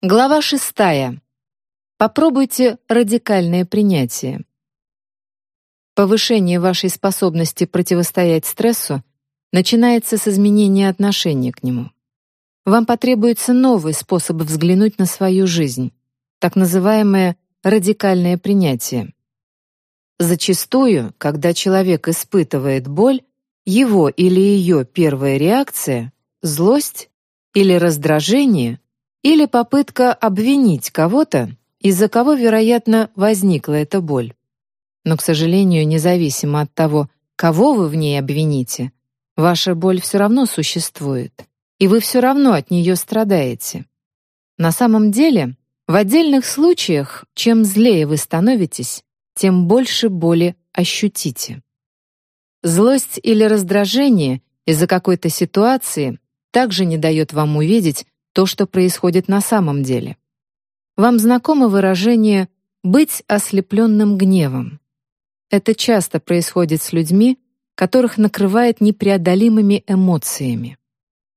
Глава шестая. Попробуйте радикальное принятие. Повышение вашей способности противостоять стрессу начинается с изменения отношения к нему. Вам потребуется новый способ взглянуть на свою жизнь, так называемое радикальное принятие. Зачастую, когда человек испытывает боль, его или ее первая реакция — злость или раздражение — или попытка обвинить кого-то, из-за кого, вероятно, возникла эта боль. Но, к сожалению, независимо от того, кого вы в ней обвините, ваша боль все равно существует, и вы все равно от нее страдаете. На самом деле, в отдельных случаях, чем злее вы становитесь, тем больше боли ощутите. Злость или раздражение из-за какой-то ситуации также не дает вам увидеть, то, что происходит на самом деле. Вам знакомо выражение «быть ослепленным гневом». Это часто происходит с людьми, которых накрывает непреодолимыми эмоциями.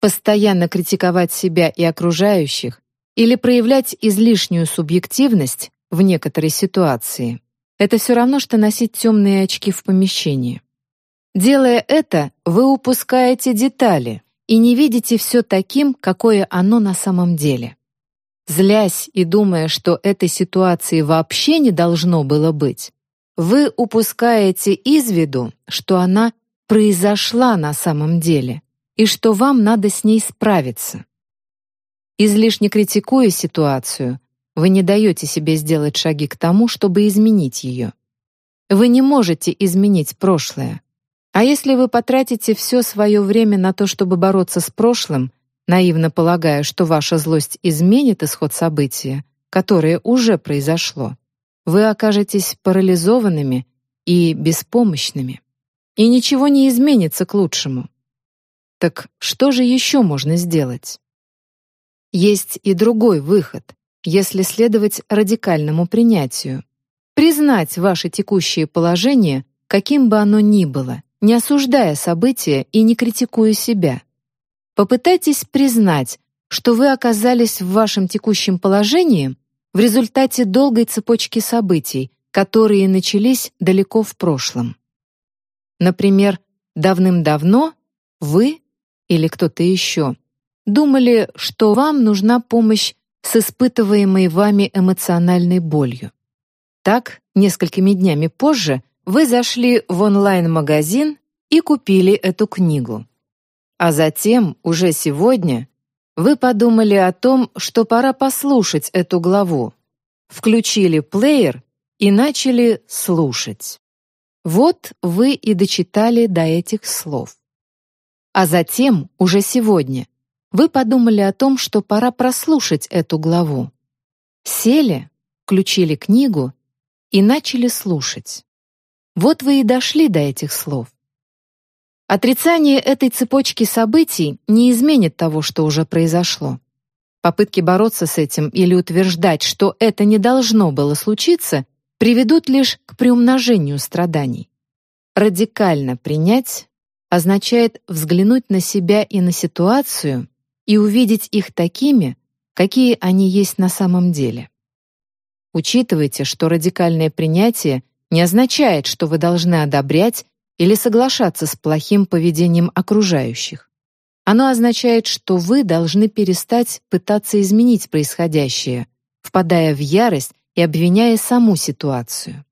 Постоянно критиковать себя и окружающих или проявлять излишнюю субъективность в некоторой ситуации — это все равно, что носить темные очки в помещении. Делая это, вы упускаете детали, и не видите все таким, какое оно на самом деле. Злясь и думая, что этой ситуации вообще не должно было быть, вы упускаете из виду, что она произошла на самом деле и что вам надо с ней справиться. Излишне критикуя ситуацию, вы не даете себе сделать шаги к тому, чтобы изменить ее. Вы не можете изменить прошлое, а если вы потратите все свое время на то, чтобы бороться с прошлым, наивно полагая, что ваша злость изменит исход события, которое уже произошло, вы окажетесь парализованными и беспомощными. И ничего не изменится к лучшему. Так что же еще можно сделать? Есть и другой выход, если следовать радикальному принятию. Признать ваше текущее положение, каким бы оно ни было, не осуждая события и не критикуя себя. Попытайтесь признать, что вы оказались в вашем текущем положении в результате долгой цепочки событий, которые начались далеко в прошлом. Например, давным-давно вы или кто-то еще думали, что вам нужна помощь с испытываемой вами эмоциональной болью. Так, несколькими днями позже вы зашли в онлайн-магазин и купили эту книгу. А затем, уже сегодня, вы подумали о том, что пора послушать эту главу. Включили плеер и начали слушать. Вот вы и дочитали до этих слов. А затем, уже сегодня, вы подумали о том, что пора прослушать эту главу. Сели, включили книгу и начали слушать. Вот вы и дошли до этих слов. Отрицание этой цепочки событий не изменит того, что уже произошло. Попытки бороться с этим или утверждать, что это не должно было случиться, приведут лишь к приумножению страданий. Радикально принять означает взглянуть на себя и на ситуацию и увидеть их такими, какие они есть на самом деле. Учитывайте, что радикальное принятие не означает, что вы должны одобрять или соглашаться с плохим поведением окружающих. Оно означает, что вы должны перестать пытаться изменить происходящее, впадая в ярость и обвиняя саму ситуацию.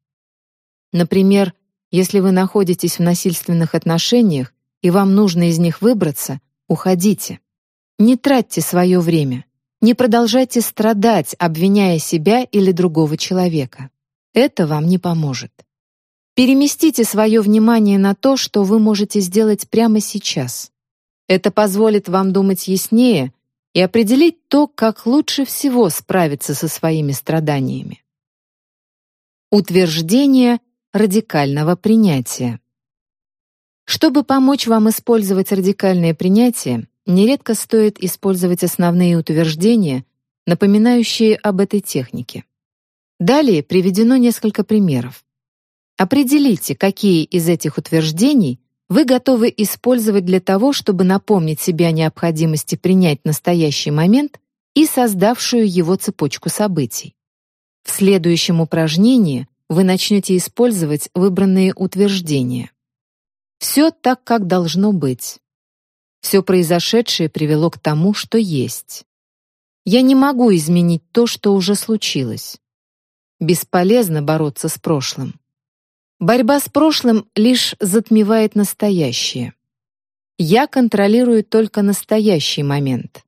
Например, если вы находитесь в насильственных отношениях и вам нужно из них выбраться, уходите. Не тратьте свое время. Не продолжайте страдать, обвиняя себя или другого человека. Это вам не поможет. Переместите свое внимание на то, что вы можете сделать прямо сейчас. Это позволит вам думать яснее и определить то, как лучше всего справиться со своими страданиями. Утверждение радикального принятия. Чтобы помочь вам использовать радикальное принятие, нередко стоит использовать основные утверждения, напоминающие об этой технике. Далее приведено несколько примеров. Определите, какие из этих утверждений вы готовы использовать для того, чтобы напомнить себе о необходимости принять настоящий момент и создавшую его цепочку событий. В следующем упражнении вы начнете использовать выбранные утверждения. Все так, как должно быть. Все произошедшее привело к тому, что есть. Я не могу изменить то, что уже случилось. Бесполезно бороться с прошлым. Борьба с прошлым лишь затмевает настоящее. Я контролирую только настоящий момент.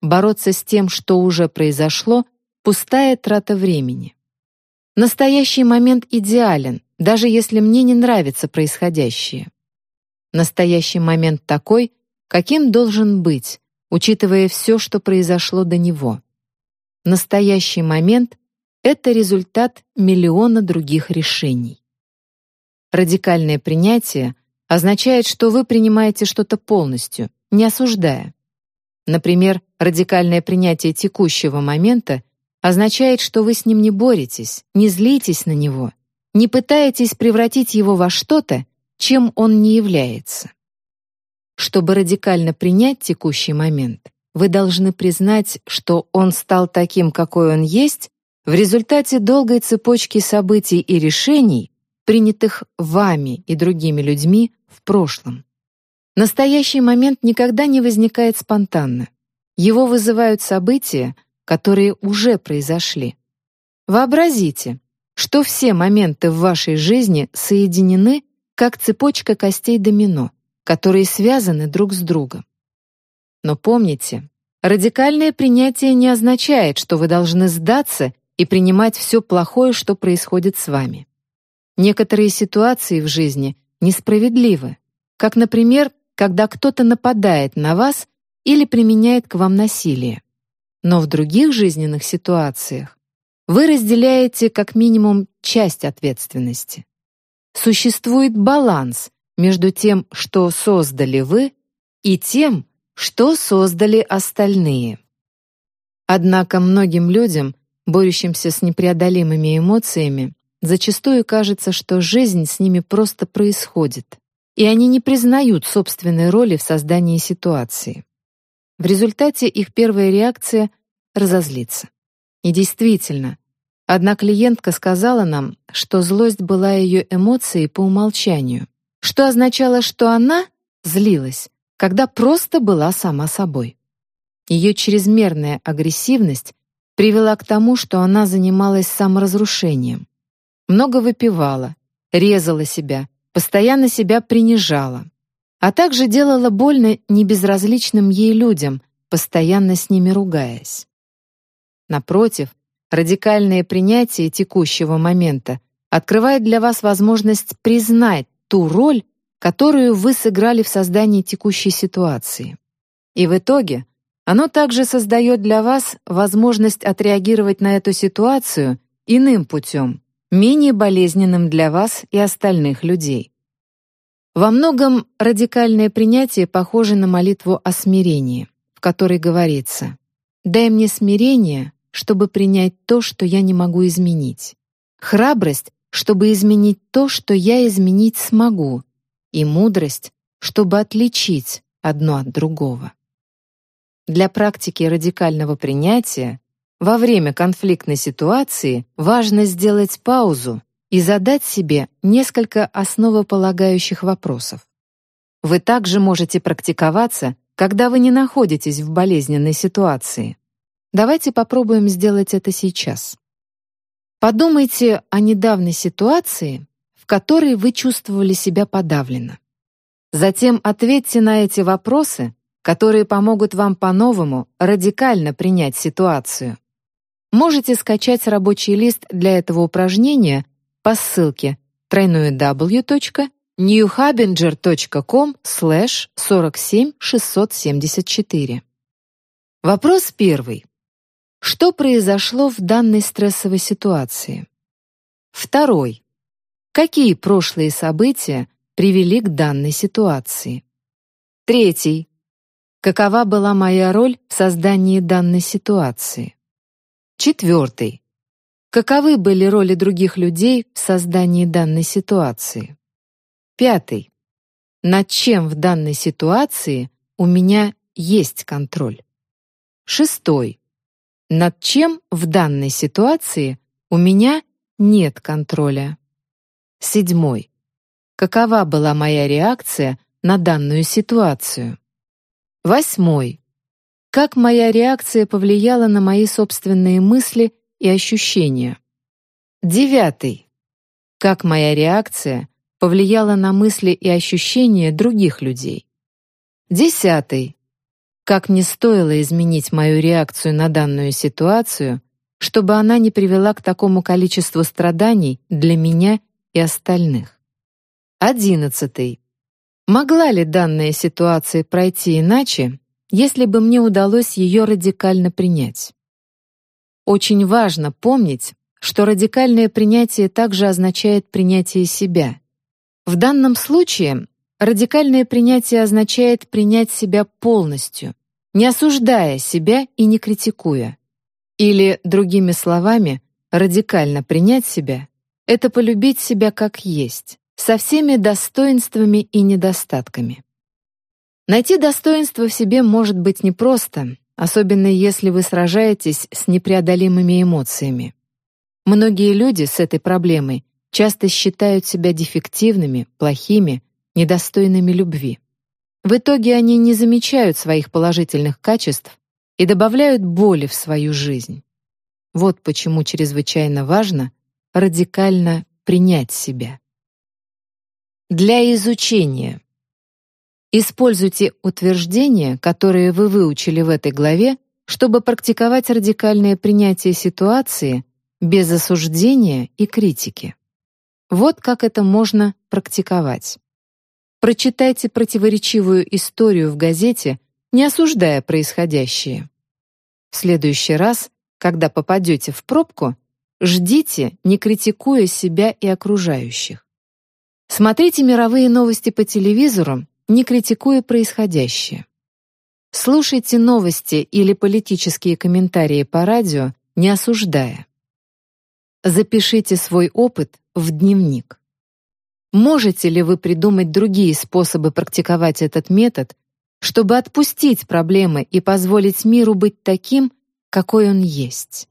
Бороться с тем, что уже произошло, пустая трата времени. Настоящий момент идеален, даже если мне не нравится происходящее. Настоящий момент такой, каким должен быть, учитывая все, что произошло до него. Настоящий момент — это результат миллиона других решений. Радикальное принятие означает, что вы принимаете что-то полностью, не осуждая. Например, радикальное принятие текущего момента означает, что вы с ним не боретесь, не злитесь на него, не пытаетесь превратить его во что-то, чем он не является. Чтобы радикально принять текущий момент, вы должны признать, что он стал таким, какой он есть, в результате долгой цепочки событий и решений, принятых вами и другими людьми в прошлом. Настоящий момент никогда не возникает спонтанно. Его вызывают события, которые уже произошли. Вообразите, что все моменты в вашей жизни соединены как цепочка костей домино, которые связаны друг с другом. Но помните, радикальное принятие не означает, что вы должны сдаться и принимать все плохое, что происходит с вами. Некоторые ситуации в жизни несправедливы, как, например, когда кто-то нападает на вас или применяет к вам насилие. Но в других жизненных ситуациях вы разделяете как минимум часть ответственности. Существует баланс между тем, что создали вы, и тем, что создали остальные. Однако многим людям, борющимся с непреодолимыми эмоциями, Зачастую кажется, что жизнь с ними просто происходит, и они не признают собственной роли в создании ситуации. В результате их первая реакция — разозлиться. И действительно, одна клиентка сказала нам, что злость была ее эмоцией по умолчанию, что означало, что она злилась, когда просто была сама собой. Ее чрезмерная агрессивность привела к тому, что она занималась саморазрушением много выпивала, резала себя, постоянно себя принижала, а также делала больно небезразличным ей людям, постоянно с ними ругаясь. Напротив, радикальное принятие текущего момента открывает для вас возможность признать ту роль, которую вы сыграли в создании текущей ситуации. И в итоге оно также создает для вас возможность отреагировать на эту ситуацию иным путем, менее болезненным для вас и остальных людей. Во многом радикальное принятие похоже на молитву о смирении, в которой говорится «Дай мне смирение, чтобы принять то, что я не могу изменить, храбрость, чтобы изменить то, что я изменить смогу, и мудрость, чтобы отличить одно от другого». Для практики радикального принятия во время конфликтной ситуации важно сделать паузу и задать себе несколько основополагающих вопросов. Вы также можете практиковаться, когда вы не находитесь в болезненной ситуации. Давайте попробуем сделать это сейчас. Подумайте о недавней ситуации, в которой вы чувствовали себя подавленно. Затем ответьте на эти вопросы, которые помогут вам по-новому радикально принять ситуацию. Можете скачать рабочий лист для этого упражнения по ссылке www.newhabinger.com 47674. Вопрос первый. Что произошло в данной стрессовой ситуации? Второй. Какие прошлые события привели к данной ситуации? Третий. Какова была моя роль в создании данной ситуации? Четвертый. Каковы были роли других людей в создании данной ситуации? Пятый. Над чем в данной ситуации у меня есть контроль? Шестой. над чем в данной ситуации у меня нет контроля. Седьмой. Какова была моя реакция на данную ситуацию? Восьмой. Как моя реакция повлияла на мои собственные мысли и ощущения? Девятый. Как моя реакция повлияла на мысли и ощущения других людей? Десятый. Как не стоило изменить мою реакцию на данную ситуацию, чтобы она не привела к такому количеству страданий для меня и остальных? Одиннадцатый. Могла ли данная ситуация пройти иначе, если бы мне удалось ее радикально принять? Очень важно помнить, что радикальное принятие также означает принятие себя. В данном случае радикальное принятие означает принять себя полностью, не осуждая себя и не критикуя. Или, другими словами, радикально принять себя — это полюбить себя как есть, со всеми достоинствами и недостатками. Найти достоинство в себе может быть непросто, особенно если вы сражаетесь с непреодолимыми эмоциями. Многие люди с этой проблемой часто считают себя дефективными, плохими, недостойными любви. В итоге они не замечают своих положительных качеств и добавляют боли в свою жизнь. Вот почему чрезвычайно важно радикально принять себя. Для изучения. Используйте утверждения, которые вы выучили в этой главе, чтобы практиковать радикальное принятие ситуации без осуждения и критики. Вот как это можно практиковать. Прочитайте противоречивую историю в газете, не осуждая происходящее. В следующий раз, когда попадете в пробку, ждите, не критикуя себя и окружающих. Смотрите мировые новости по телевизору, не критикуя происходящее. Слушайте новости или политические комментарии по радио, не осуждая. Запишите свой опыт в дневник. Можете ли вы придумать другие способы практиковать этот метод, чтобы отпустить проблемы и позволить миру быть таким, какой он есть?